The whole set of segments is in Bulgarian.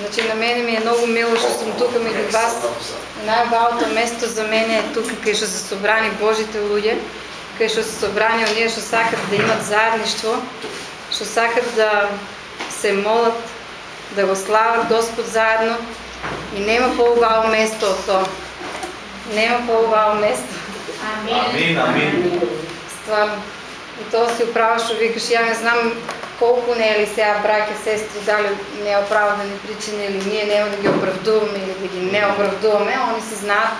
Значи на мене ми е много мило, що съм тук между вас. Най-важното место за мен е тук, къде ще са събрани Божите луѓе, къде ще са събрани оние, що сакат да имат заедништво, що сакат да се молят, да го слават Господ заедно. И нема по-убаво место от то. Нема по-убаво место. Амин, амин. Стварно. И то си оправа, що викаш, я не знам колко не е ли сега браки, сестри, дали не е оправдани причини или ние няма да ги оправдуваме или да ги не оправдуваме, они си знаят.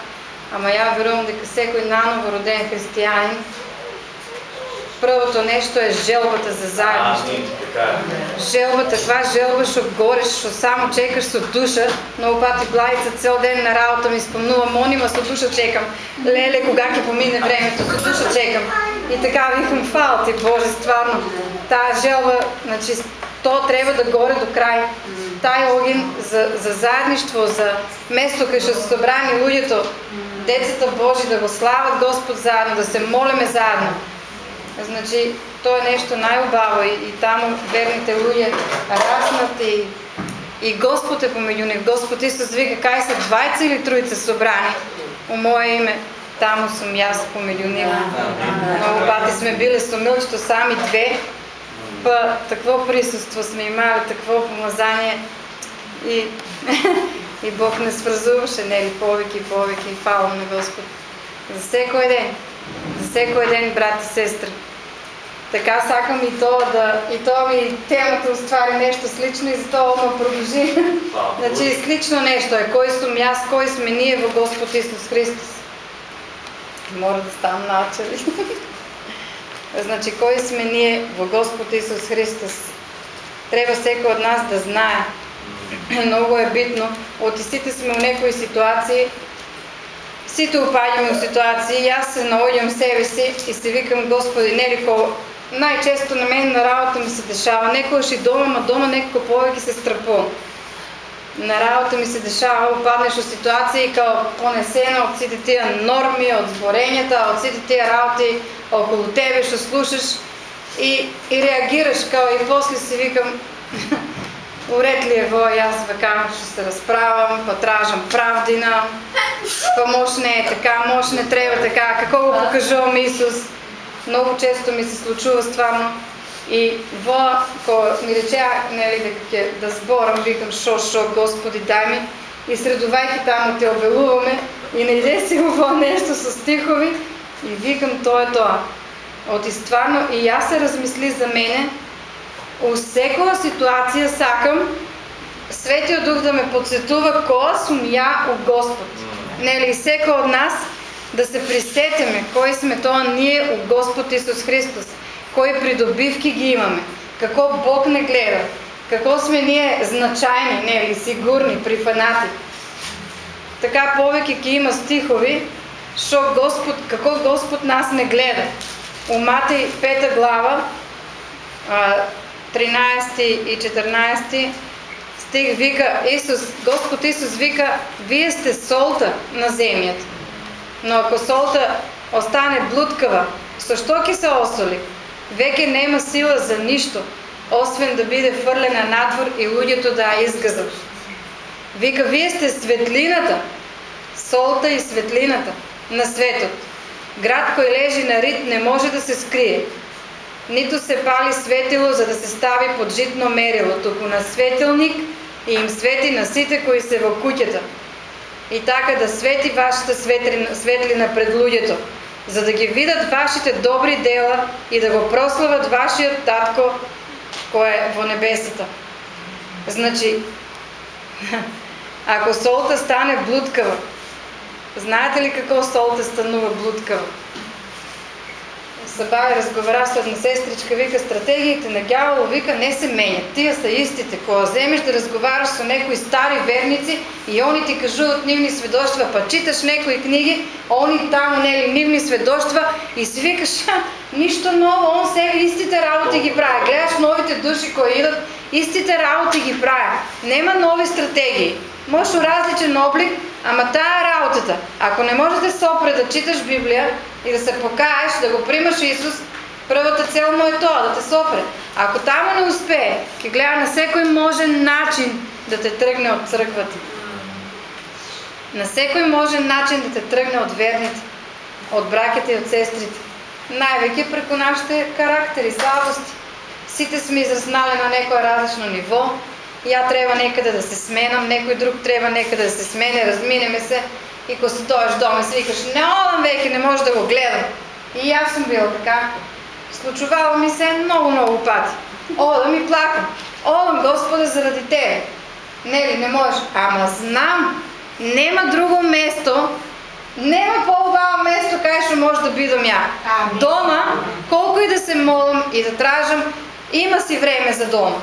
Ама я верувам дека секој наново роден християнин Првото нещо е желбата за е. Желбата, това желба, що гореш, що само чекаш со душа. Много пати Блаица цел ден на работа ми спомнува, монима со душа чекам. Леле, кога ќе помине времето, со душа чекам. И така викам, фал ти Боже, стварно. Тая желба, значи, то трябва да горе до край. Taj ogen за, за заедништво, за место кај што се собрани луѓето, децата Божи да го слават Господ заедно, да се молиме заедно. Значи, то е нещо най-убаво и, и там верните луѓе раснат и, и Господ е помеѓу них. Господ Исус вика, кај се двајца или тројца собрани у Мое име, таму сум јас помеѓу нив. Много пати сме били со Милчето сами две, па такво присуство сме имали, такво помазание и, и Бог не сврзуваше, нели, повеќе и повеќе и фала на Господ. За секој ден, за секој ден, брат и сестри. Така сакам и то да, и то ми темата ствари нещо слично и за това ме продължи. значи слично нещо е, кой сум аз, кой сме ние в Господ Исус Христос. Мора да ставам начали. значи, кой сме ние в Господ Исус Христос? Трябва всеки от нас да знае. Много е битно. От истите сме в някои ситуации, сите упадаме в ситуации и аз се наодям себе си и се викам, Господи, не ли най-често на мен на работа ми се дешава. Некој ще дома, ма дома некој повеќе се страпувам. На работа ми се дешава, опаднеш в ситуации као понесена от сите тия норми, от зборењата, от сите тия работи около тебе, што слушаш и, и реагираш као и после си викам уред ли е во, аз векам, ще се разправам, па тражам правдина, па не е така, може не трябва така, какво го покажувам Исус, много често ми се случва стварно и во, ко ми рече, нели, дека да зборам, викам, шо, шо, Господи, дай ми, и средувајќи таму те обелуваме и најде си го во нешто со стихови и викам, тоа е тоа. Оти стварно и јас се размисли за мене, у секоја ситуација сакам Светиот Дух да ме подсетува која сум ја у Господ. Нели, секој од нас да се присетиме кои сме тоа ние у Господ Исус Христос, кои придобивки ги имаме, како Бог не гледа, како сме ние значајни, нели, сигурни, прифанати. Така повеќе ќе има стихови, што Господ, како Господ нас не гледа. У Матеј 5 глава, 13 и 14 стих вика Исус, Господ Исус вика, вие сте солта на земјата. Но ако солта остане блудкава, со што ќе се осоли? Веќе нема сила за ништо, освен да биде фрлена надвор и луѓето да ја. Вика, вие сте светлината, солта и светлината на светот. Град кој лежи на рит не може да се скрие. Нито се пали светило за да се стави под житно мерило, туку на светилник и им свети на сите кои се во куќата и така да свети вашата светлина, светлина пред луѓето, за да ги видат вашите добри дела и да го прослават вашиот татко кој е во небесата. Значи, ако солта стане блудкава, знаете ли како солта станува блудкава? Сабај разговара с една сестричка, вика, стратегиите на гявола, вика, не се менят. Тия са истите. Кога вземеш да разговараш с некои стари верници и они ти кажуват нивни сведоштва, па читаш некои книги, они там нели нивни сведоштва и си викаш, нищо ново, он се истите работи ги прави. Гледаш новите души кои идат, истите работи ги прави. Нема нови стратегии. Може различен облик, ама тая работата. Ако не се опре да читаш Библия и да се покаеш, да го примаш Исус, първата цел му е това, да те сопре. Ако там не успее, ке гледа на всеки можен начин да те тръгне от църквата. На всекой можен начин да те тръгне от верните, от браките и от сестрите. Най-веки преко нашите характери, слабости. Сите сме израснали на некое различно ниво. Я трябва некъде да се сменам, некой друг трябва некъде да се смене, разминеме се. И ако си дойдеш дома и си викаш, не одам веки, не може да го гледам. И аз съм била така. Случувало ми се много-много пати. Одам и плакам. Одам, Господа, заради Тебе. Не ли, не можеш. Ама знам, нема друго место, нема по-убаво место, кај што може да бидам ја. Дома, колко и да се молам и да тражам, има си време за дома.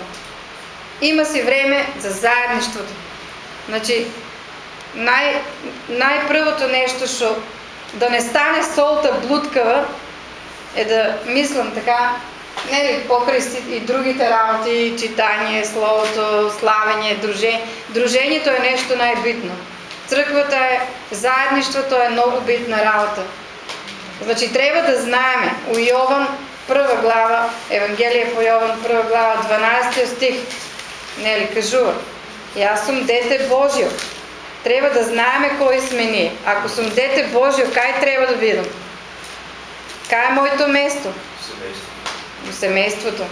Има си време за заедништвото. Значи, най, най-првото нещо, што да не стане солта блудкава, е да мислам така, не ли, покрай и другите работи, читание, словото, славение, дружение. Дружението е нещо най-битно. Църквата е, заеднищвото е много битна работа. Значи трябва да знаеме, у Йован първа глава, Евангелие по Йован първа глава, 12 стих, не ли, кажува, и аз съм дете Божио. Трябва да знаеме кой сме ние. Ако съм дете Божио, кай трябва да видам? Кай е моето место? В семейството.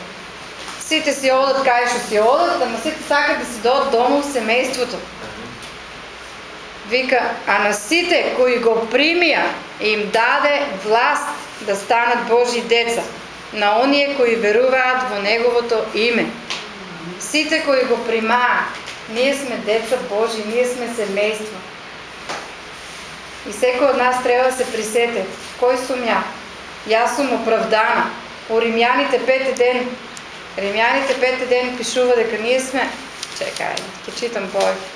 Сите си одат кай ще си одат, ама сите сакат да си дойдат дома в семейството. Вика, а на сите, кои го примия, им даде власт да станат Божи деца, на оние кои веруваат во Неговото име. Сите кои го примаат, ние сме деца Божи, ние сме семейство. И всеки от нас трябва да се присете. Кой сум я? Јас сум оправдана. У Римјаните пети ден, Римјаните пети ден пишува дека ние сме, чекај, ќе читам повеќе.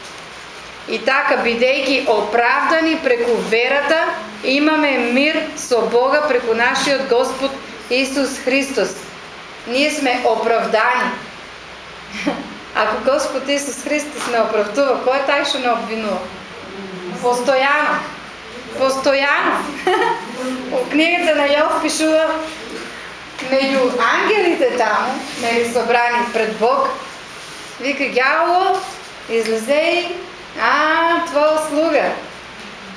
И така, бидејќи оправдани преку верата, имаме мир со Бога преку нашиот Господ Исус Христос. Ние сме оправдани. Ако Господ Исус Христос не оправдува, кој е тај што не обвинува? Постојано. Постојано. У книгата на Јов пишува меѓу ангелите таму, нели собрани пред Бог, вика ѓаволо, излезе и а, твоя слуга.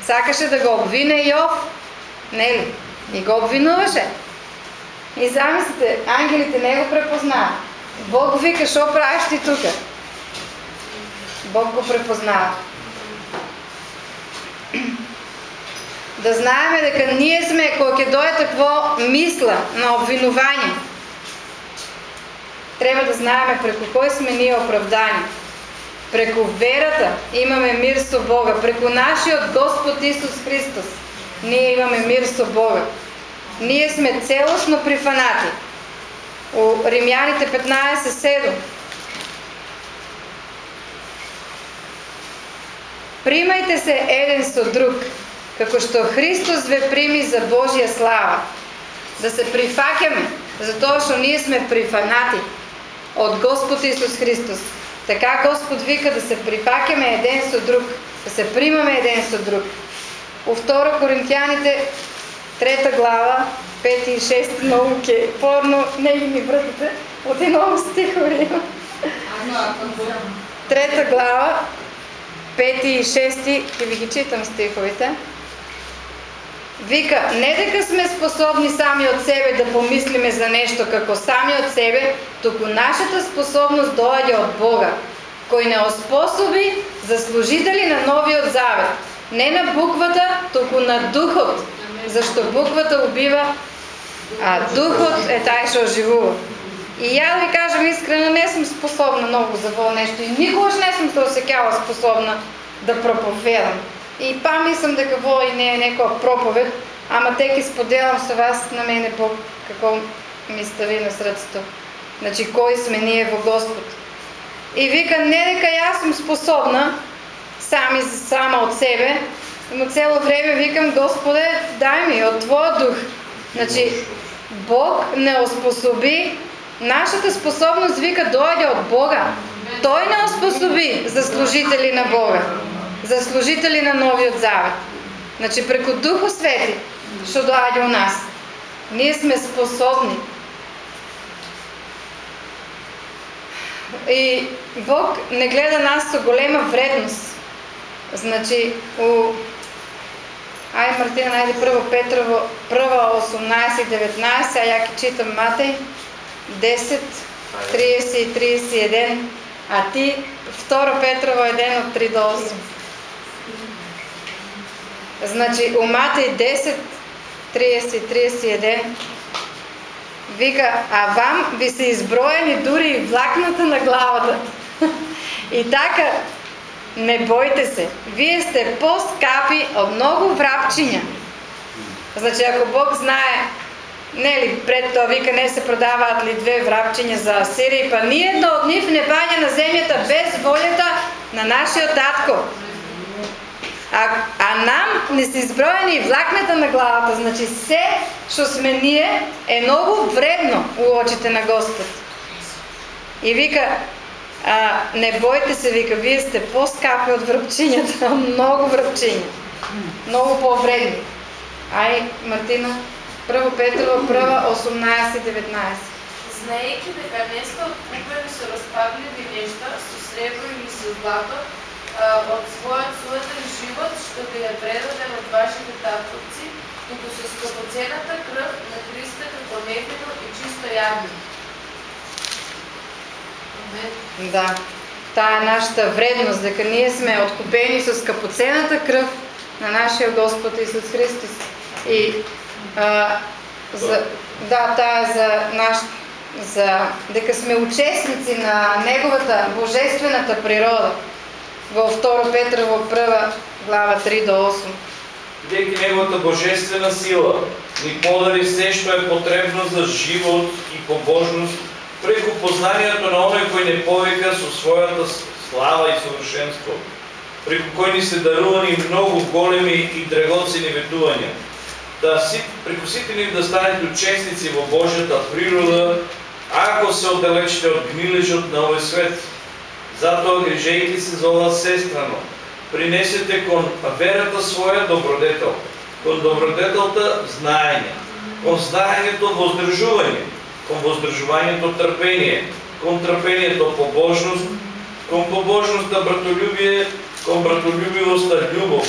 Сакаше да го обвине Йов. Не ли? И го обвинуваше. И замислите, ангелите не го препознават. Бог вика, що правиш ти тук? Бог го препознава. Да знаеме дека ние сме, кога ќе дойде такво мисла на обвинување, трябва да знаеме преко кој сме ние оправдани. Преко верата имаме мир со Бога. Преко нашиот Господ Исус Христос ние имаме мир со Бога. Ние сме целосно прифанати. У Римјаните 15.7 Примајте се еден со друг, како што Христос ве прими за Божја слава. Да се прифакаме, затоа што ние сме прифанати од Господ Исус Христос. Така Господ вика да се припакаме един со друг, да се примаме един со друг. У 2 Коринтияните, 3 глава, 5 и 6 много ке порно, не ги ми вратите, от много стихове. Трета глава, 5 и 6, ще ви ги читам стиховите. Вика, не дека сме способни сами от себе да помислиме за нещо како сами от себе, туку нашата способност доаѓа от Бога, кој не оспособи за служители на новиот завет. Не на буквата, туку на духот, зашто буквата убива, а духот е тај што оживува. И да ви кажам искрено, не сум способна много за во нещо и никогаш не сум се осекяла способна да проповедам. И па мислам дека во и не е некоја проповед, ама те ки споделам со вас на мене Бог како ми стави на срцето. Значи, кои сме ние во Господ. И вика, не дека јас сум способна, сами сама од себе, но цело време викам, Господе, дай ми од Твоя дух. Значи, Бог не оспособи, нашата способност, вика, дојде од Бога. Той не оспособи за служители на Бога за служители на Новиот Завет. Значи, преко Духо Свети, што доаѓа у нас, ние сме способни. И Бог не гледа нас со голема вредност. Значи, у... Ай, Мартина, найди първо Петрово, първа 18 19, а я ки читам Матей 10, 30 и 31, а ти второ Петрово 1 от 3 до 8. Значи, у Матей 10, 30 и 31, Вика, а вам ви са изброени дори и влакната на главата. И така, не бойте се, вие сте по-скапи от много врабчиня. Значи, ако Бог знае, не ли, пред това вика, не се продават ли две врабчиня за Сирия, па ние едно от нив не паня на земята без волята на нашия татко. А, а нам не са изброени влакната на главата. Значи все, що сме ние, е много вредно у очите на Господ. И вика, а, не бойте се, вика, вие сте по-скапи от връбчинята, много връбчиня. Много по-вредни. Ай, Мартина, първо Петрова, първа 18-19. Знаейки дека не сте откупени со разпадливи нешта, со сребро или со злато, од својот суетен живот, што ви е предаден од вашите татовци, туку со скъпоцената кръв на Христа како невино и чисто јагне. Да. Таа е нашата вредност, дека ние сме откупени со скъпоцената кръв на нашия Господ Исус Христос. И а, за, да, таа е за наш за дека сме учесници на неговата божествената природа во 2 Петрово 1 глава 3 до 8. Бидејќи неговата божествена сила ни подари се што е потребно за живот и побожност преку познанието на оној кој не повика со својата слава и совршенство, преку кој ни се дарувани многу големи и драгоцени ветувања, да си, преку сите нив да станете учесници во Божјата природа, ако се оддалечите од гнилежот на овој свет, Затоа грижејте се за ова сестрано. Принесете кон верата своја добродетел, кон добродетелта знаење, кон знаењето воздржување, кон воздржувањето трпение, кон трпението побожност, кон побожноста братолюбие, кон братолюбивоста љубов.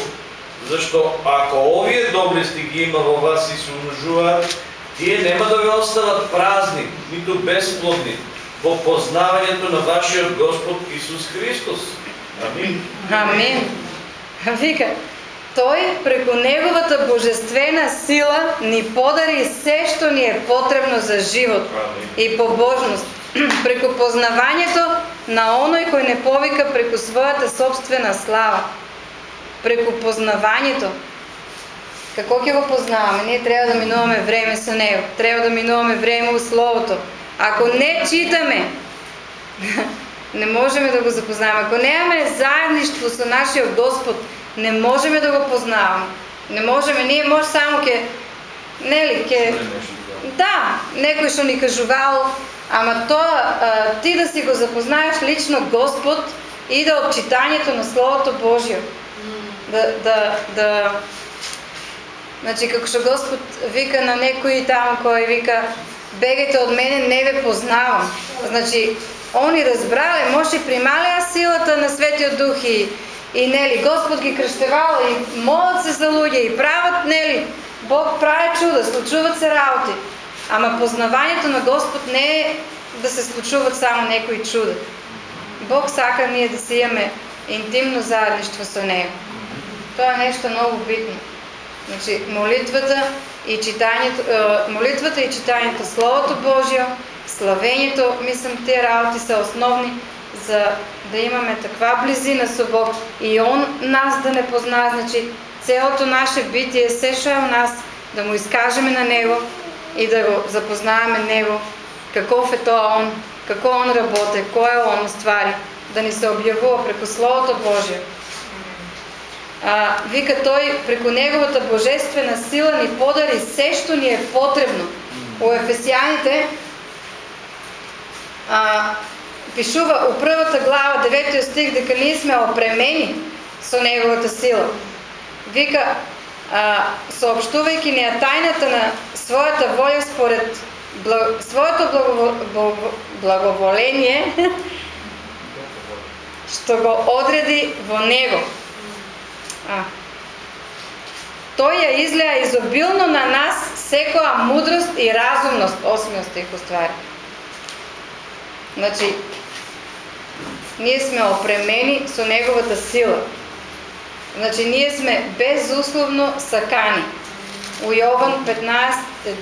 Зашто ако овие доблести ги има во вас и се умножуваат, тие нема да ви остават празни, ниту бесплодни, во познавањето на вашиот Господ Исус Христос. Амин. Амин. Вика, Той преко Неговата божествена сила ни подари се што ни е потребно за живот и побожност, преко познавањето на оној кој не повика преко својата собствена слава. Преко познавањето. Како ќе го познаваме? Ние треба да минуваме време со Него. Треба да минуваме време у Словото ако не читаме, не можем да го запознаем. Ако нямаме заедништво с нашия Господ, не можем да го познаваме. Не можем, ние може само ке, нели, ке, да, некој што ни кажувал, ама тоа ти да си го запознаеш лично Господ и да от читанието на Словото Божие. Да, да, да, Значи, како што Господ вика на некои там, кој вика, бегайте от мене, не ве познавам. Значи, они разбрали, може прималия силата на Светия Дух и, и нели, Господ ги кръщевал и молят се за луѓе и правят, нели, Бог прави чуда, случуват се работи. Ама познаванието на Господ не е да се случуват само некои чуда. Бог сака ние да си имаме интимно заедништво с Него. Това е нещо много битно. Значи, молитвата и читанието, молитвата и читанието Словото Божие, славението, мислям, тези работи са основни за да имаме таква близина с Бог и Он нас да не познае, значи цялото наше битие, все що е у нас, да му изкажеме на Него и да го запознаеме Него, каков е тоа Он, како Он работи, кой е Он ствари, да ни се објавува преко Словото Божие а, вика той, преко неговата божествена сила ни подари се, що ни е потребно. У Ефесяните а, пишува у првата глава, 9 стих, дека ние сме опремени со неговата сила. Вика, а, съобщувајќи ни тајната на својата воля според благ, своето благово, благоволение, што го одреди во него. А. Тој ја излеа изобилно на нас секоја мудрост и разумност, осмиот стих уствари. Значи, ние сме опремени со неговата сила. Значи, ние сме безусловно сакани. У Јован 15,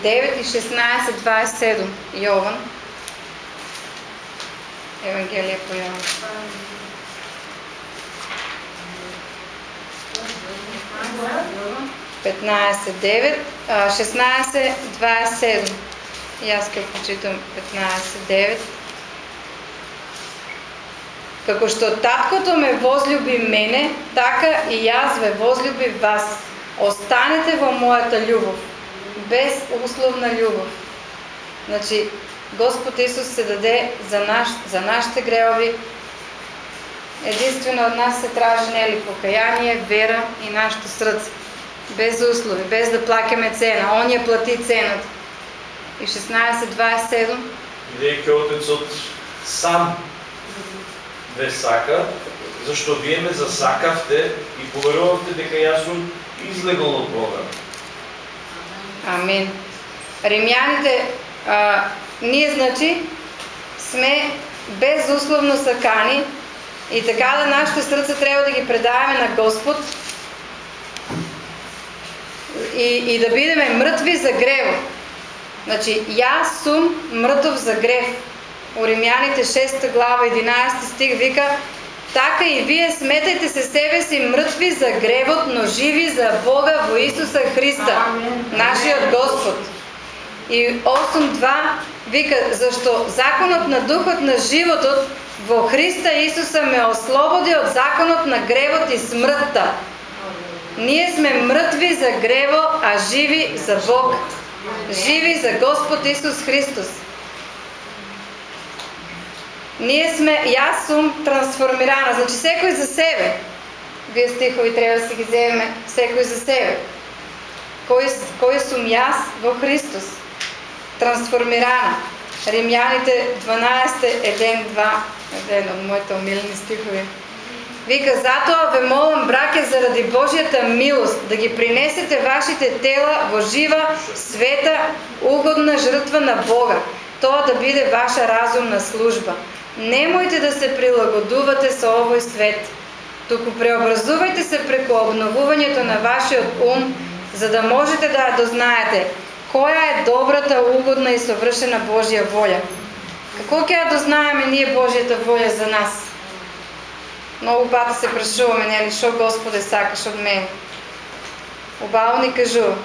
9 и 16, 27. Јован. Евангелие по Јован. 15, 9, 16, 27. И аз ќе прочитам 15, 9. Како што таткото ме возлюби мене, така и јас ве возлюби вас. Останете во мојата љубов, без условна љубов. Значи, Господ Исус се даде за, наш, за нашите греови. Единствено од нас се тражи нели покаяние, вера и нашето срце без услови, без да плакаме цена. Он ја плати цената. И 16.27. Бидејќи Отецот сам ве сака, зашто вие ме засакавте и поверувавте дека јас сум излегол од Бога. Амин. Римјаните, а, ние значи сме безусловно сакани и така да нашите срца трябва да ги предаваме на Господ и, и да бидеме мртви за грево. Значи, јас сум мртов за грев. У Римјаните 6 глава 11 стих вика Така и вие сметајте се себе си мртви за гревот, но живи за Бога во Исуса Христа, нашиот Господ. И 8.2 вика, зашто законот на духот на животот во Христа Исуса ме ослободи од законот на гревот и смртта. Ние сме мртви за грево, а живи за Бог. Живи за Господ Исус Христос. Ние сме, јас сум трансформирана, значи секој за себе. Вие стихови треба да си ги земеме, секој за себе. Кој, кој сум јас во Христос? Трансформирана. Римјаните 12, 1, 2, еден од моите омилени стихови. Вика, затоа ве молам, браке, заради Божјата милост, да ги принесете вашите тела во жива, света, угодна жртва на Бога. Тоа да биде ваша разумна служба. Немојте да се прилагодувате со овој свет, туку преобразувајте се преку обновувањето на вашиот ум, за да можете да дознаете која е добрата, угодна и совршена Божја волја. Како ќе ја дознаеме ние Божјата волја за нас? Многу пати се прашуваме, нели, шо Господе сакаш од мене? Убаво ни кажува,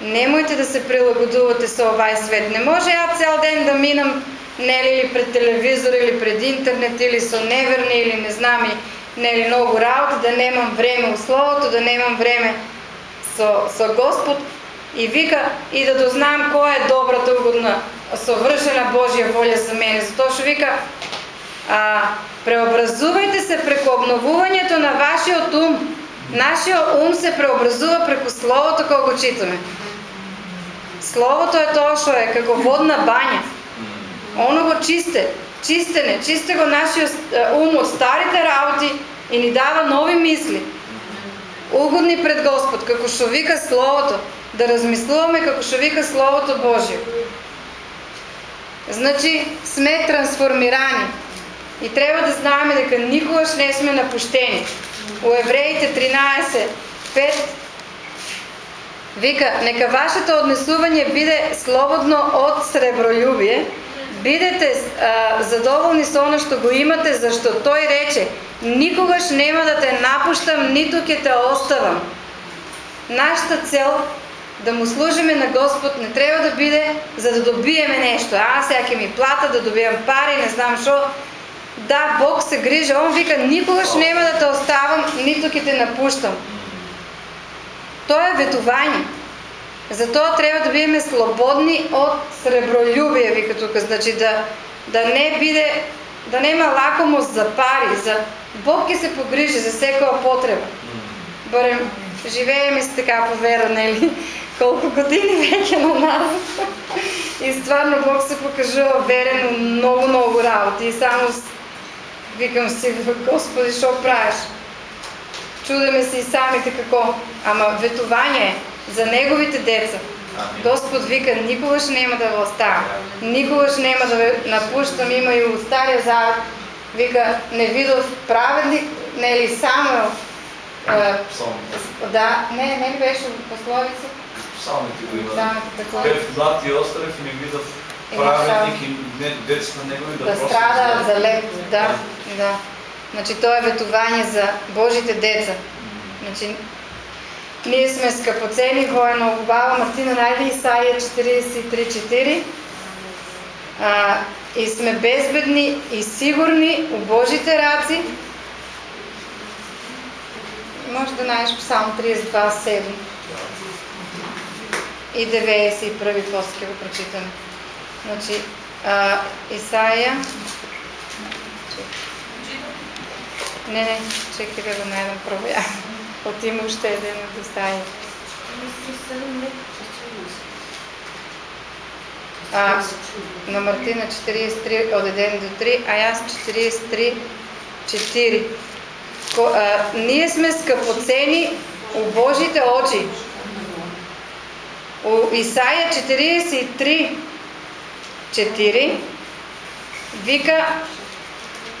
немојте да се прилагодувате со овај свет. Не може ја цел ден да минам, нели, или пред телевизор, или пред интернет, или со неверни, или не знам и, нели, многу работи, да немам време у Словото, да немам време со, со Господ. И вика, и да дознам која е добрата, угодна, совршена Божја волја за мене. Затоа што вика, а, преобразувајте се преку обновувањето на вашиот ум. Нашиот ум се преобразува преку Словото кога го читаме. Словото е тоа што е како водна бања. Оно го чисте, чистене, чисте го нашиот ум од старите работи и ни дава нови мисли. Угодни пред Господ, како што вика Словото, да размислуваме како што вика Словото Божјо. Значи, сме трансформирани. И трябва да знаеме дека никогаш не сме напуштени. У Евреите 13, 5 вика, нека вашето однесување биде слободно од сребролюбие, бидете а, задоволни со оно што го имате, зашто тој рече, никогаш нема да те напуштам, ниту ќе те оставам. Нашата цел да му служиме на Господ не треба да биде за да добиеме нешто. А, сега ќе ми плата да добијам пари, не знам што. Да, Бог се грижи. Он вика, никогаш нема да те оставам, ниту ќе те напуштам. Тоа е ветување. Затоа треба да бидеме слободни од сребролюбие, вика тука, значи да да не биде да нема лакомост за пари, за Бог ќе се погрижи за секоја потреба. Барем живееме се така по вера, нели? Колку години веќе на нас. И стварно Бог се покажува верен у многу, многу работи. И само Викам си, Господи, що правиш? Чудиме се и самите какво. Ама ветование е за неговите деца. Господ вика, никогаш няма да ви оставя. Никогаш няма да ви напущам. Има и у Стария Завет. Вика, не видов праведник, не ли Самуел. е, да, не, не ли беше пословица? Псалмите го има. Да. Бев млад и и не видов И праведник и не децата негови да, да просят страда за- за леп. Да, да. Значи то е ветование за Божите деца. Значи, ние сме скъпоцени, воена обава. Мартина, найде Исаия 43.4. А, и сме безбедни и сигурни у Божите раци. Може да знаеш Псалм 32.7 и 91 после го прочитаме. Значи, а, Исаия... Не, не, чекай да го найдем първо. От още един от Исаия. А, на Мартина 43 от 1 до 3, а аз 43 4. Ко, а, ние сме скъпоцени у Божите очи. У Исаия 43 4 вика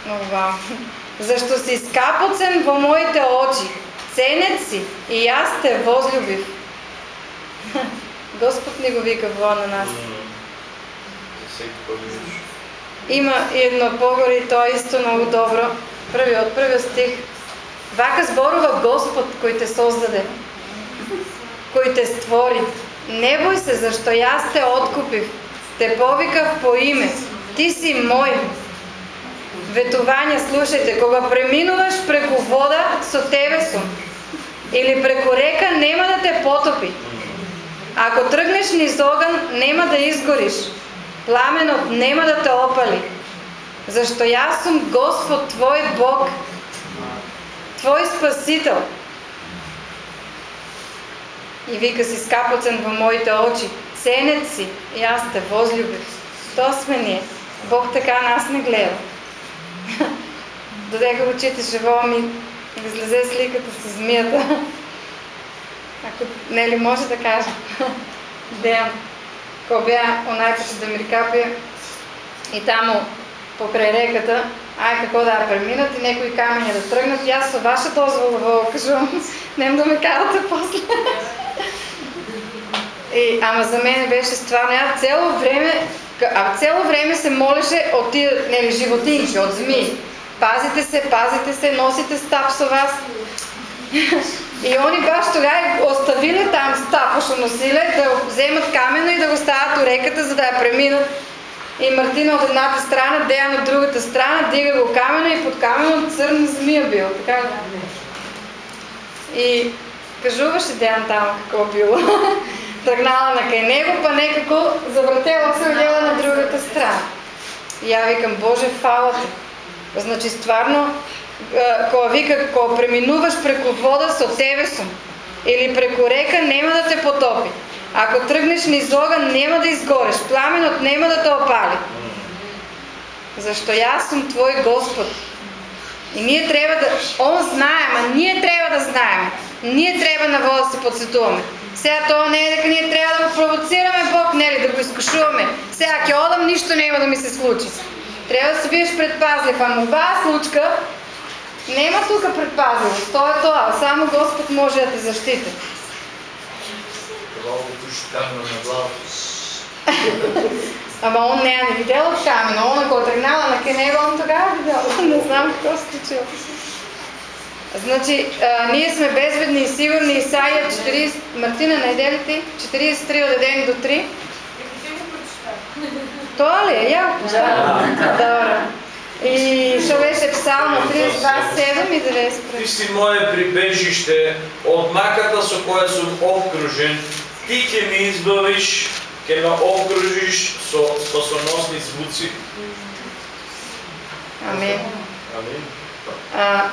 О, вау. Защо си скапоцен во моите очи, ценец си и аз те возлюбив. Господ ни го вика во на нас. Има и едно по-горе и то е исто много добро. Први от први стих. Вака зборува Господ кој те создаде, кој те створи. Не бој се, зашто јас те откупив, те повикав по име, ти си мој. Ветување, слушайте, кога преминуваш преку вода, со тебе сум. Или преку река, нема да те потопи. Ако тръгнеш низ огън, нема да изгориш. Пламенот нема да те опали. Защо аз съм Господ, Твой Бог, Твой Спасител. И вика си скапоцен во моите очи, ценец си и аз те возлюбив. То сме ние. Бог така нас не гледа. Додека го четеше во ми, излезе сликата с змията. Ако не ли може да кажа. Деян, беа онaj път да Миркапия и тамо покрай реката, ай какво да преминат и някои камъни да тръгнат и аз с ваша дозвола во кажувам, нем да ме карате после. И, ама за мен беше стварно, аз цяло време, а цяло време се молеше от тия, нели, животинки, от змии. Пазите се, пазите се, носите стап со вас. И они баш тогава оставили там стапа, што носиле, да вземат камено и да го стават у реката, за да я преминат. И Мартина от едната страна, Деян от другата страна, дига го камено и под камено църна змия бил. Така? И кажуваше Деян там какво било. Тръгнала на кай него, па некако завъртела се на другата страна. И я викам, Боже, фала ти. Значи, стварно, кога вика, кога преминуваш преко вода, со тебе сум. Или преко река, нема да те потопи. Ако тръгнеш низ огън, нема да изгореш. Пламенот нема да те опали. Защо аз съм Твой Господ. И ние трябва да... Он знае, а ние трябва да знаем. Ние трябва на вода да се подсетуваме. Сега това не е дека ние трябва да го провоцираме Бог, не ли, да го изкушуваме. Сега, ке одам, нищо няма да ми се случи. Трябва да се биеш предпазлив. Ама това случка нема тук предпазливост. То е това. Само Господ може да те защити. Ама он не я не видел от камена. Он ако е тръгнала на Кенева, он тогава видел. не знам какво се случило. Значи, а, ние сме безбедни и сигурни. Исаия 40... Мартина, найде ли ти? 43 от 1 до 3. Ли е? Я прочитам. Добре. И що беше Псалмо 32, 7 и 9. Ти си мое прибежище, от маката со која сум обкружен, ти ќе ми избавиш, ќе ме обкружиш со спасоносни звуци. Амин. Амин. А,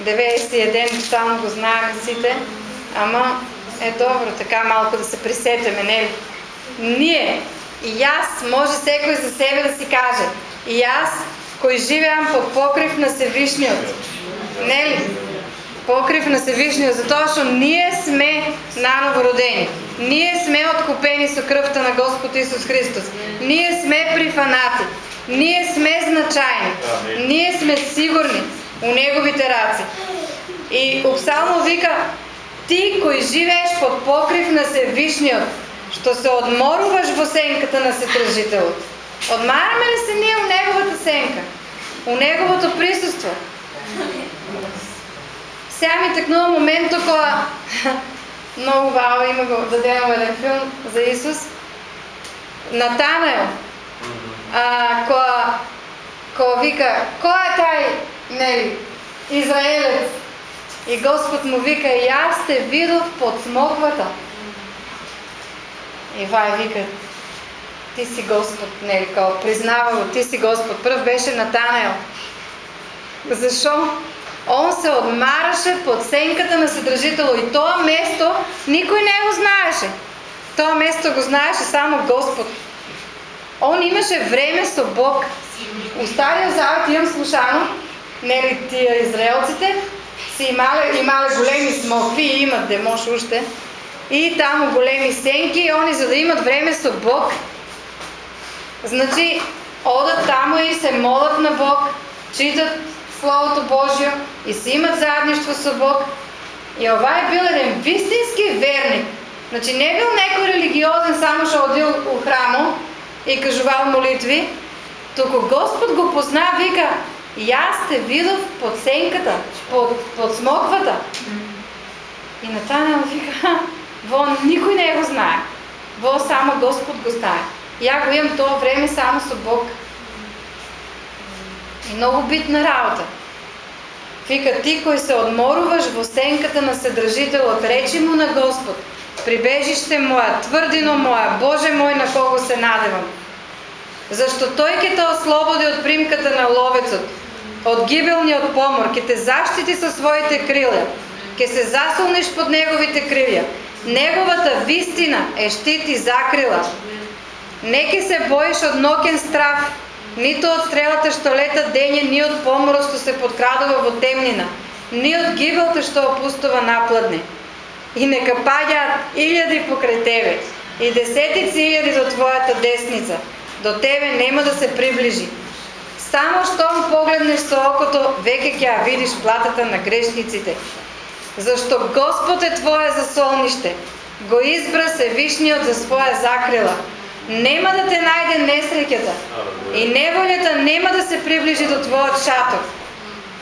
91 само го знаем сите, ама е добро така малко да се присетеме, не? Ние, и аз, може всекой за себе да си каже, и аз, кои живеам под покрив на Севишниот. Нели? Покрив на Севишниот, затоа што ние сме наново родени. Ние сме откупени со крвта на Господ Исус Христос. Ние сме прифанати. Ние сме значајни. Ние сме сигурни у Неговите раци. И Псалмо вика, ти кој живееш под покрив на Севишниот, што се одморуваш во сенката на Сетражителот. Одмараме ли се ние у Неговата сенка? У Неговото присуство? Сега ми текнува момент кога много вау има го дадено еден филм за Исус. Натанаел. А, која, која вика, кој е тај, нели, Израелец? И Господ му вика, јас те видов под смоквата. И вај вика, ти си Господ, нели, као признава го, ти си Господ. Пръв беше Натанаел. Защо? Он се одмараше под сенката на Съдржитело и това место никой не го знаеше. Това место го знаеше само Господ. Он имаше време со Бог. У Стария Завет имам слушано, нели тия израелците, си имале, имале големи смокви, и имат де може уште, и таму големи сенки, и они за да имат време со Бог, значи одат таму и се молат на Бог, читат Словото Божјо и си имат заедништво со Бог. И ова е бил еден вистински верник. Значи не е бил некој религиозен само што одил у храмо и кажувал молитви, туку Господ го позна, вика, јас те видов под сенката, под, под смоквата. И Натанел вика, «Ха, во никој не го знае. Во само Господ го знае. Ја го имам тоа време само со Бог. И много битна работа. Вика, ти кој се одморуваш во сенката на Седражителот, речи му на Господ, прибежище моја, тврдино моја, Боже мој на кого се надевам. Зашто тој ќе те ослободи од примката на ловецот, од гибелниот помор, ќе те заштити со своите крилја, ќе се засолниш под неговите крилја. Неговата вистина е штит и закрила. Не ќе се боиш од нокен страв, нито од стрелата што лета дење, ни од поморот што се подкрадува во темнина, ни од гибелта што опустува напладне. И нека паѓаат илјади покрај тебе, и десетици илјади до твојата десница, до тебе нема да се приближи. Само штом погледнеш со окото, веќе ќе видиш платата на грешниците. Зашто Господ е твое засолниште, го избра се вишниот за своја закрила. Нема да те најде несреќата и неволјата нема да се приближи до твојот шатор.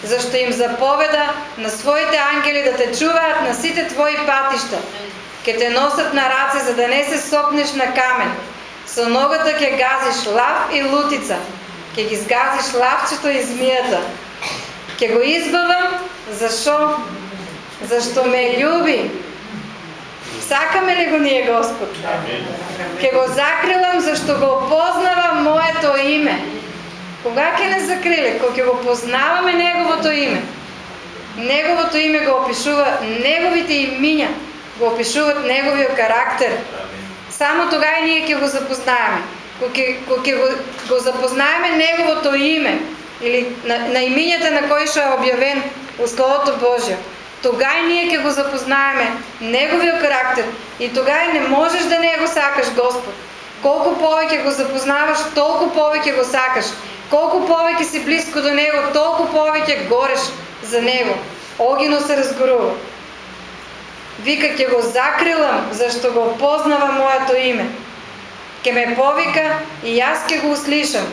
Зашто им заповеда на своите ангели да те чуваат на сите твои патишта. Ке те носат на раце за да не се сопнеш на камен. Со ногата ќе газиш лав и лутица. Ке ги сгазиш лавчето и змијата. Ке го избавам, зашо? Зашто ме љуби. Сакаме ли го ние Господ? Ке го закрилам зашто го познава моето име. Кога ќе не закриле? Кога го познаваме Неговото име. Неговото име го опишува, Неговите имиња го опишуват Неговиот карактер. Само тогава ние ќе го запознаеме. Кога ќе, го, го запознаеме Неговото име, или на, на имињата на кои што е објавен у Словото Божјо, тогава ние ќе го запознаеме Неговиот карактер и тогава не можеш да не го сакаш Господ. Колку повеќе го запознаваш, толку повеќе го сакаш. Колку повеќе си близко до Него, толку повеќе гореш за Него. Огино се разгорува. Вика, ќе го закрилам, зашто го познава моето име. Ке ме повика и јас ќе го услишам.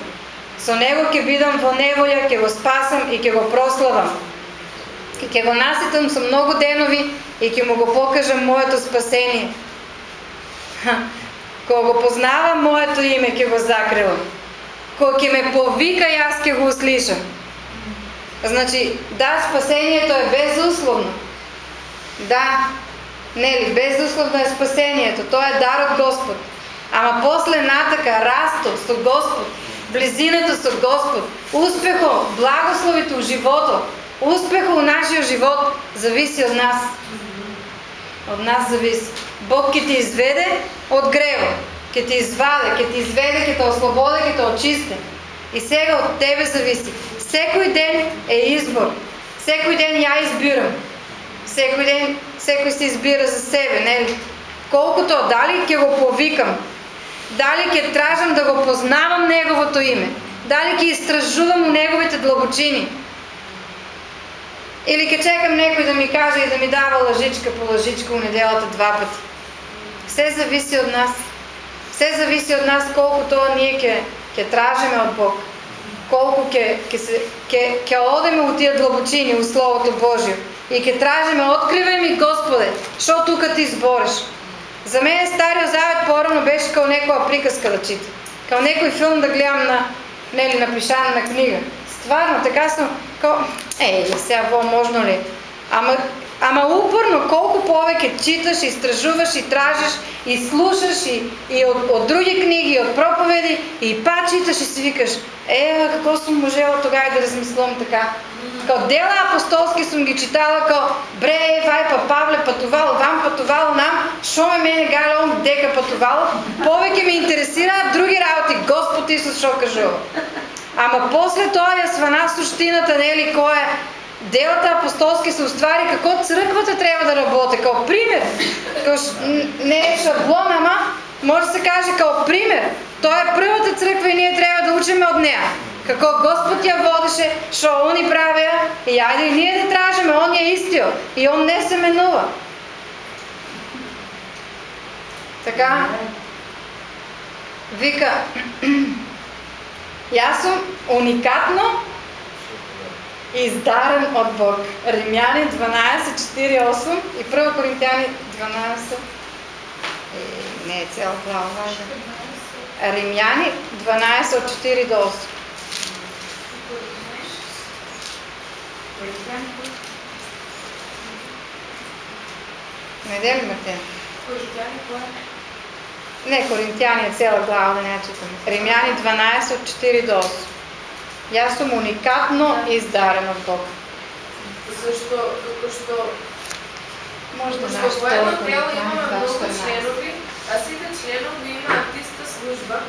Со него ќе бидам во неволја, ќе го спасам и ќе го прославам. Ќе го наситам со многу денови и ќе му го покажам моето спасение. Кога го познавам моето име, ќе го закрилам. Кога ќе ме повика, јас ќе го услишам. Значи, да, спасението е безусловно. Да, нели, безусловно е спасението. Тоа е дар од Господ. Ама после натака, растот со Господ, близината со Господ, успехо, благословите у успехо у нашиот живот зависи од нас. Од нас зависи. Бог ќе ти изведе од гревот, ќе ти изваде, ќе ти изведе, ќе те ослободе, ќе те очисти. И сега от тебе зависи. Всекой ден е избор. Всекой ден я избирам. Всекой ден всекой се избира за себе, нели? Колкото, дали ќе го повикам, дали ќе тражам да го познавам Неговото име, дали ќе изтражувам Неговите длабочини, или ќе чекам некој да ми каже и да ми дава лъжичка по лъжичка у неделата два пъти. Все зависи от нас. Все зависи от нас колко тоа ние ќе ќе тражиме от Бог. Колко ќе ќе се ќе ќе одеме у тия длабочини у Словото Божие и ќе тражиме откривај ми Господе, што тука ти збориш. За мен Стариот Завет порано беше као некоја приказка да чита. Као некој филм да гледам на нели напишана на книга. Стварно, така сум као е, сега во можно ли? Ама Ама упорно, колко повече читаш, изтражуваш и тражиш и слушаш и, и от, от други книги, и от проповеди и па читаш и си викаш, е, какво съм можела тогава да размислям така. Као дела апостолски съм ги читала, као бре, вай па Павле пътувал, вам пътувал, нам, шо ме мене галон, дека пътувал, повече ме интересира други работи, Господ Исус шо кажува. Ама после това я свана сущината, нели, кой е делата апостолски се оствари како църквата трябва да работи, като пример. Като, не е шаблон, ама може да се каже като пример. Той е първата църква и ние трябва да учиме от нея. Како Господ я водеше, що они правя, и айде и ние да тражиме, он е истио и он не се менува. Така, вика, аз съм уникатно издарен от Бог. Римяни 12, 4, 8 и 1 Коринтияни 12. Е, не е цяла глава, важна. Римяни 12 от 4 до 8. Не дели ме те? Не, Коринтияни е цяла глава, да не я читаме. Римяни 12 от 4 до 8. И аз съм уникатно издарен от Бог. Защо, като що може да знаеш военно тяло имаме много членови, а сите членови има артиста служба,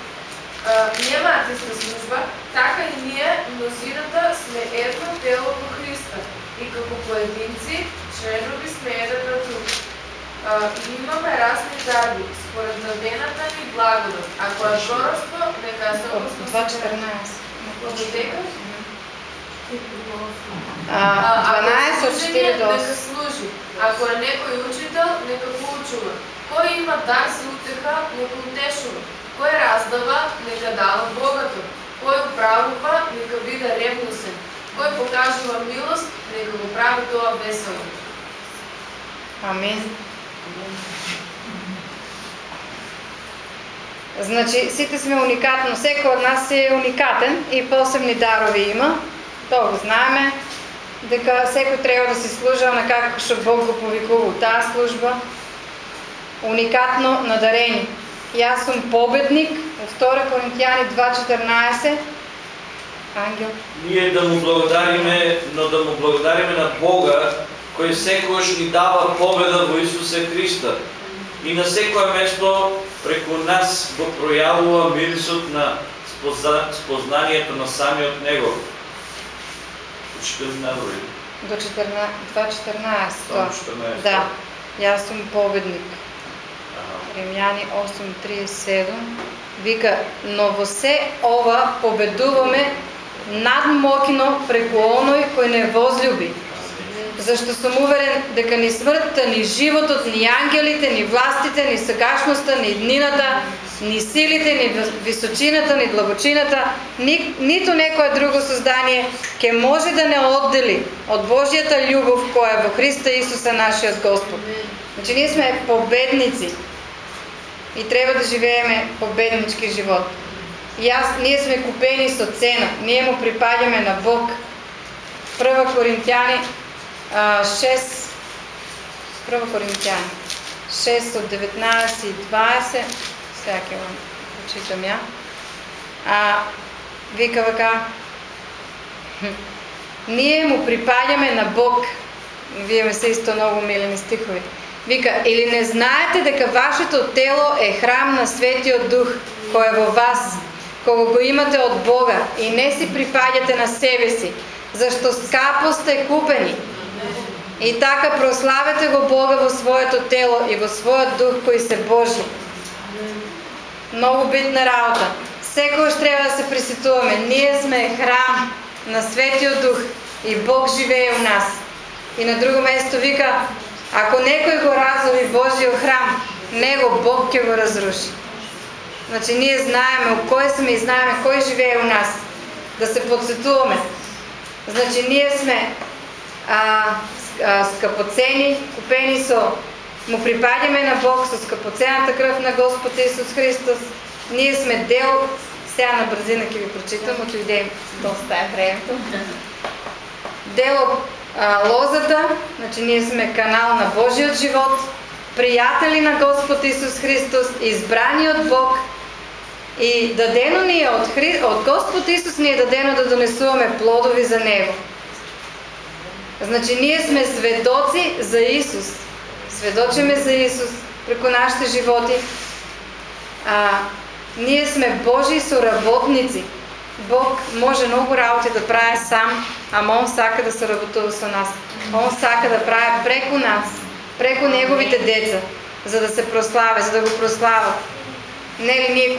а, нема артиста служба, така и ние, мнозината, сме едно тело во Христа. И како поединци, членови сме еден на друг. Имаме разни дарби, според дадената ни благодат. Ако е пророќство, нека се 2.14. А, 12 от 4 до 8. Нека служи. Ако е некој учител, нека поучува. Кој има дар за утеха, нека утешува. Кој раздава, нека дава богато. Кој управува, нека биде ревнусен. Кој покажува милост, нека го прави тоа весело. Амин. Значи, сите сме уникатно, всеки от нас е уникатен и посебни дарови има. То го знаеме. Дека всеки трябва да се служа на как ще Бог го повикува тази служба. Уникатно надарени. И аз съм победник от 2 Коринтияни 2.14. Ангел. Ние да му благодариме, но да му благодариме на Бога, кој секојаш ни дава победа во Исуса Христа. И на секое место преку нас го проявува мирисот на спознанието на самиот Него. До 2.14. Да. Јас сум победник. Римјани 8.37 вика, но во се ова победуваме надмокно преку оној кој не возлюби. Зашто съм уверен дека ни смъртта, ни животот, ни ангелите, ни властите, ни сегашността, ни днината, ни силите, ни височината, ни длабочината, ни, нито некое друго създание ке може да не отдели от Божията любов, коя е во Христа Исуса, нашият Господ. Значи ние сме победници и трябва да живееме победнички живот. Аз, ние сме купени со цена, ние му припадаме на Бог. Прва Коринтияни 6, 1 Коринтияни, 6 от 19 и 20, сега ќе вам прочитам ја. А, вика вака, ние му припадаме на Бог. Вие ме се исто много милени стихови. Вика, или не знаете дека вашето тело е храм на Светиот Дух, кој е во вас, кога го имате от Бога и не си припадяте на себе си, защо скапо сте купени. И така прославяте го Бога во своето тело и во своят дух кои се Божи. Много битна работа. Секојаш трябва да се присетуваме. Ние сме храм на Светиот Дух и Бог живее у нас. И на друго место вика, ако некој го разови Божиот храм, него Бог ќе го разруши. Значи ние знаеме у кој сме и знаеме кој живее у нас. Да се подсетуваме. Значи ние сме а, скъпоцени, купени со му припадаме на Бог с скъпоценната кръв на Господ Исус Христос. Ние сме дел, сега на бързина ќе ви прочитам, отидем доста е времето. Дел от а, лозата, значи ние сме канал на Божиот живот, приятели на Господ Исус Христос, избрани от Бог и дадено ни е от, Хри... от Господ Исус ни е дадено да донесуваме плодови за Него. Значи ние сме сведоци за Исус. Сведочиме за Исус преко нашите животи. А, ние сме Божии соработници. Бог може много работи да прави сам, ама Он сака да се работува с нас. Он сака да прави преко нас, преко Неговите деца, за да се прославя, за да го прославят. Нели ние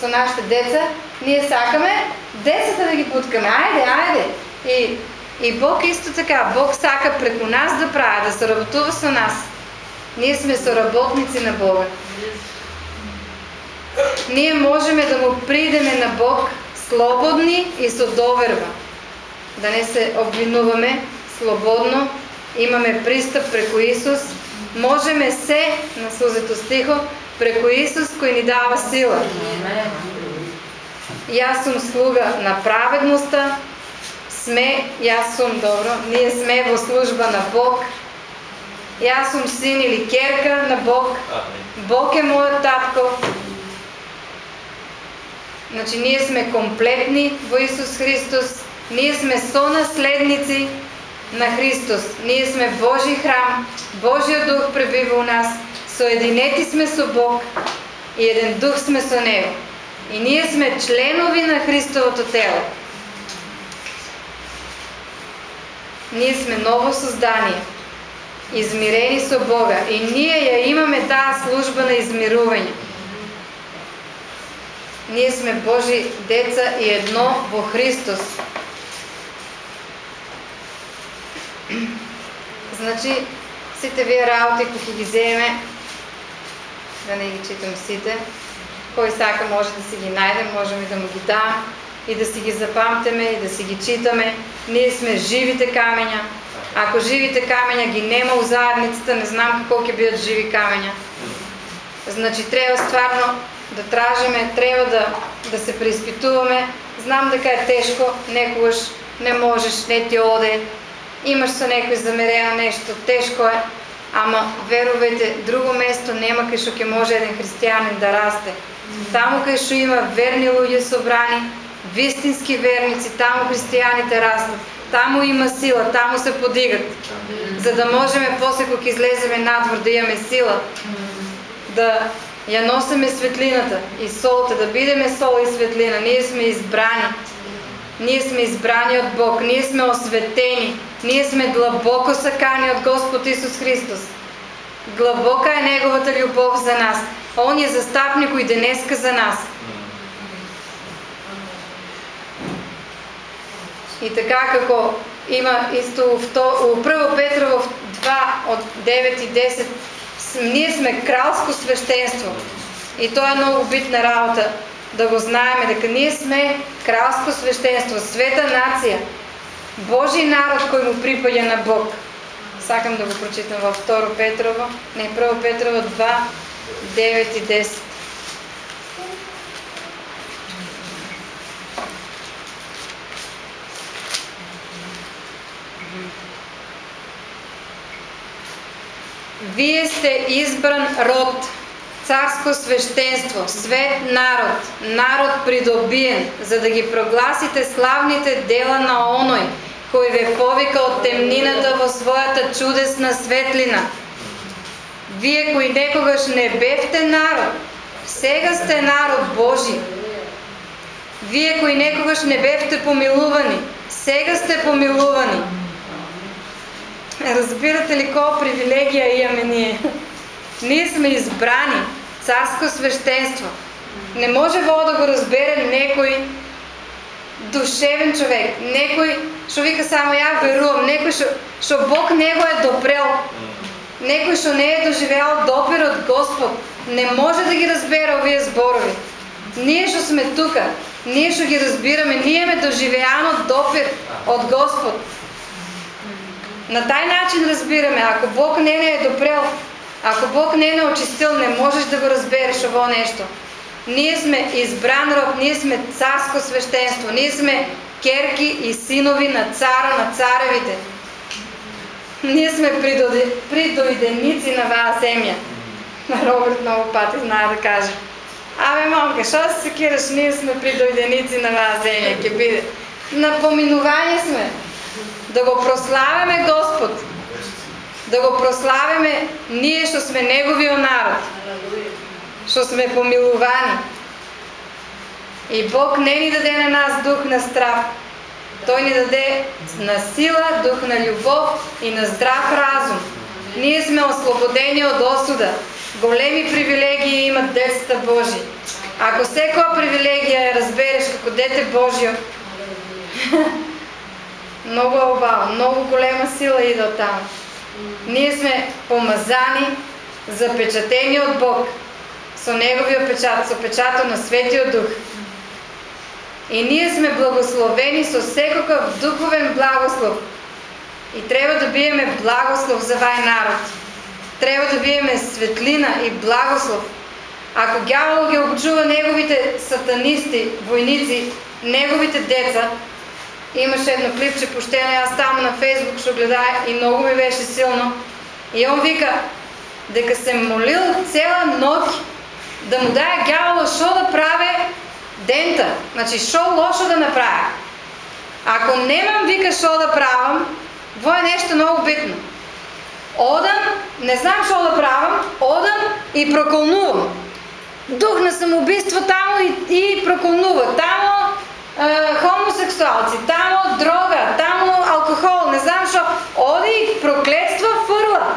со нашите деца, ние сакаме децата да ги путкаме. Айде, айде. И, и Бог исто така. Бог сака преко нас да прави, да се работува с нас. Ние сме соработници на Бога. Ние можеме да му придеме на Бог слободни и со доверба. Да не се обвинуваме слободно, имаме пристъп преко Исус, можеме се, на сузето стихо, преко Исус кој ни дава сила. Јас сум слуга на праведноста, сме, јас сум, добро, ние сме во служба на Бог, јас сум син или керка на Бог, Бог е мојот татко, Значи ние сме комплетни во Исус Христос, ние сме сонаследници на Христос. Ние сме Божи храм, Божиот дух пребива у нас, соединети сме со Бог и еден дух сме со Него. И ние сме членови на Христовото тело. Ние сме ново создание, измирени со Бога и ние ја имаме таа служба на измирување. Ние сме Божи деца и едно во Христос. Значи, сите вие работи, кои ги вземе, да не ги читам сите, кой сака може да си ги найдем, можем и да му ги дам и да си ги запамтеме и да си ги читаме. Ние сме живите камења. Ако живите камења ги нема у заедницата, не знам како ќе бидат живи камења. Значи треба стварно да тражиме, треба да, да се преизпитуваме. Знам дека е тешко, некогаш не можеш, не ти оде, имаш со некој замерено нешто, тешко е, ама верувайте, друго место нема кај што ќе може еден христијанин да расте. Таму кај има верни луѓе собрани, вистински верници, таму христијаните растат. Таму има сила, таму се подигат. За да можеме после кога излеземе надвор да имаме сила, да ја носиме светлината и солта, да бидеме сол и светлина. Ние сме избрани. Ние сме избрани от Бог. Ние сме осветени. Ние сме длабоко сакани от Господ Исус Христос. Длабока е Неговата любов за нас. Он е застапник и денеска за нас. И така како има исто у Прво Петрово 2 от 9 и 10 ние сме кралско свещенство. И то е много битна работа да го знаеме, дека ние сме кралско свещенство, света нация, Божий народ кој му припаѓа на Бог. Сакам да го прочитам във 2 Петрово, не 1 Петрово 2, 9 и 10. Вие сте избран род, царско свещенство, свет народ, народ придобиен, за да ги прогласите славните дела на оној, кој ве повика од темнината во својата чудесна светлина. Вие кои некогаш не бевте народ, сега сте народ Божи. Вие кои некогаш не бевте помилувани, сега сте помилувани. Разбирате ли колко привилегия имаме ние? Ние сме избрани, царско свещенство. Не може Бог да го разбере некой душевен човек, некой, що вика само я верувам, некой, що Бог него е допрел, некой, що не е доживял допир от Господ, не може да ги разбере овие зборови. Ние, що сме тука, ние, що ги разбираме, ние ме доживяно допир от Господ. На taj начин разбираме, ако Бог не не е допрел, ако Бог не е очистил, не можеш да го разбереш ово нещо. Ние сме избран род, ние сме царско свещенство, ние сме керки и синови на цара на царевите. Ние сме придойденици на ваа земя. Роберт много пати знае да каже. Абе, момка, що се секираш? Ние сме придойденици на ваа земя. Ке биде. На поминувание сме. Да го прославяме Господ. Да го прославяме ние, що сме Неговия народ. Що сме помилувани. И Бог не ни даде на нас дух на страх. Той ни даде на сила, дух на любов и на здрав разум. Ние сме освободени от осуда. Големи привилегии имат децата Божи. Ако всяка привилегия я разбереш како дете Божие, много обал, много голема сила идва там. Ние сме помазани, запечатени от Бог, со Неговия печат, со печата на Светия Дух. И ние сме благословени со всекакъв духовен благослов. И трябва да биеме благослов за вай народ. Трябва да биеме светлина и благослов. Ако дявол ги обчува неговите сатанисти, войници, неговите деца, имаше едно клипче пощено, аз там на Фейсбук ще гледа и много ми беше силно. И он вика, дека се молил цела нощ да му дае дявола шо да прави дента. Значи, шо лошо да направя. Ако немам вика шо да правам, во е нещо много битно. Одам, не знам шо да правам, одам и проколнувам. Дух на самоубийство тамо и, и проколнува. Тамо хомосексуалци, тамо дрога, тамо алкохол, не знам шо. Оди и проклетства фърла.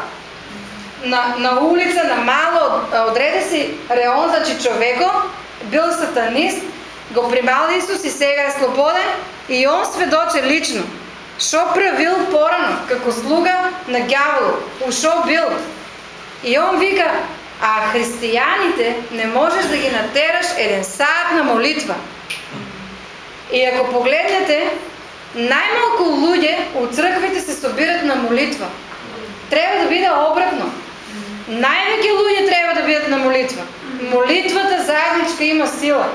На, на улица, на мало, отреде си реон, значи човеко, бил сатанист, го примал Исус и сега е слободен и он сведоче лично. Шо правил порано, како слуга на дявол, ушо бил. И он вика, а християните не можеш да ги натераш един сад на молитва. И ако погледнете, най-малко луѓе от църквите се събират на молитва. Трябва да биде обратно. Най-веки луѓе трябва да бидат на молитва. Молитвата заедничка има сила.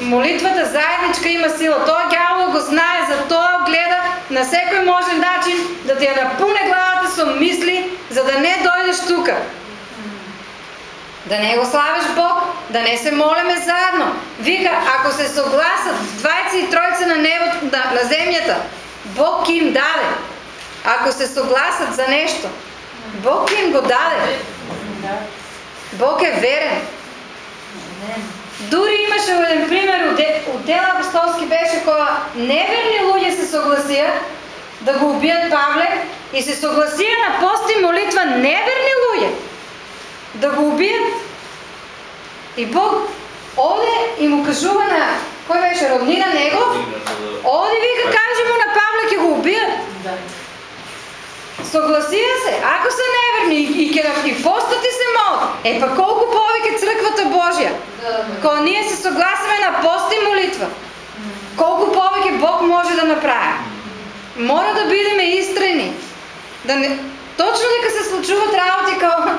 Молитвата заедничка има сила. Той дявол го знае, за това гледа на всеки можен начин да ти я напуне главата с мисли, за да не дойдеш тука. Да не го славиш Бог, да не се молиме заедно. Вика, ако се съгласат двайци и тройца на, небо, на, на земята, Бог им даде. Ако се съгласат за нещо, Бог им го даде. Бог е верен. Дури имаше един пример от дела апостолски беше кога неверни луѓе се согласија да го убият Павле и се согласија на пост и молитва неверни луѓе да го убият. И Бог оде и му кажува на кой беше роднина него, оди вика, каже му на Павле, ќе го убият. Согласија се, ако са неверни и, и, и, постати се молят, е па колко повече църквата Божия. Кога ние се съгласиме на пост и молитва, колко повече Бог може да направи. Мора да бидеме истрени. Да не... Точно дека се случуват работи като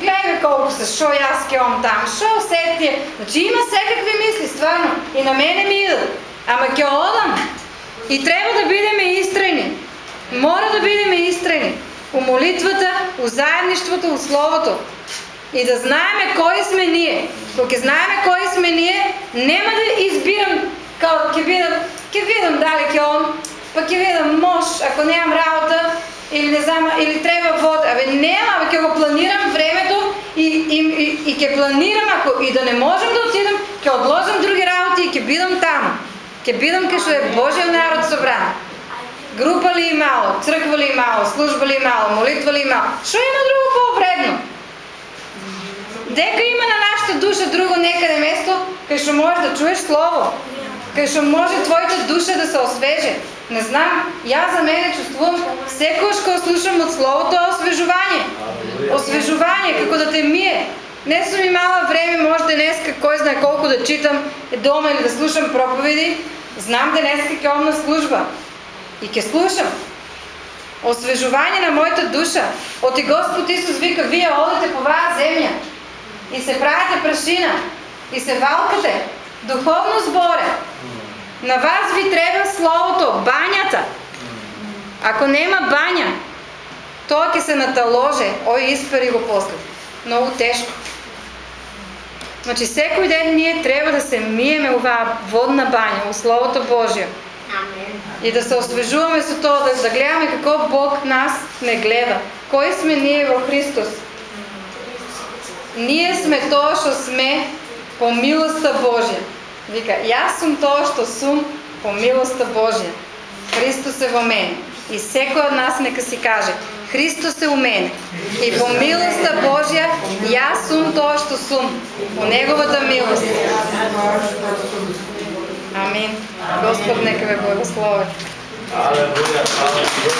гледаме колко са, шо аз кеом там, шо сетие. Значи има всекакви мисли, стварно. И на мене ми идат. Ама ке одам. И трябва да бидеме истрени. Мора да бидеме истрени. У молитвата, у заедничеството, у Словото. И да знаеме кои сме ние. Кога знаеме кои сме ние, нема да избирам kao ќе видам, ќе видам дали ќе он, па ќе видам мож, ако немам работа, или не знам, или треба вода. Абе нема, абе ќе го планирам времето и, и, и, и ќе планирам, ако и да не можем да отидам, ќе одложам други работи и ќе бидам таму. Ќе бидам кај што е Божиот народ собран. Група ли имало, црква ли имало, служба ли имало, молитва ли имало. Што има друго по-вредно? Дека има на нашата душа друго некаде место, кај што можеш да чуеш слово, кај може твоята душа да се освеже. Не знам, ја за мене чувствувам секогаш кога слушам од словото е освежување. Освежување како да те мие. Не сум имала време може денеска кој знае колку да читам дома или да слушам проповеди. Знам денеска ќе одам на служба и ќе слушам. Освежување на моята душа. Оти Господ Исус вика, вие одете по ваа земја и се правите прашина и се валкате. Духовно зборе. На вас ви треба словото, бањата. Ако нема бања, тоа ќе се наталоже. Ој, испари го после. Многу тешко. Значи, секој ден ние треба да се миеме оваа водна бања, у Словото Божие. И да се освежуваме со тоа, да, да гледаме како Бог нас не гледа. Кои сме ние во Христос? Ние сме тоа што сме по милоста Божја. Вика, аз съм тоа што сум по милоста Божия. Христос е в мен. И всеки от нас нека си каже, Христос е у мене. И по милоста Божия, аз съм тоа што сум. По Неговата милост. Амин. Господ нека ве благослови. Алелуја, алелуја.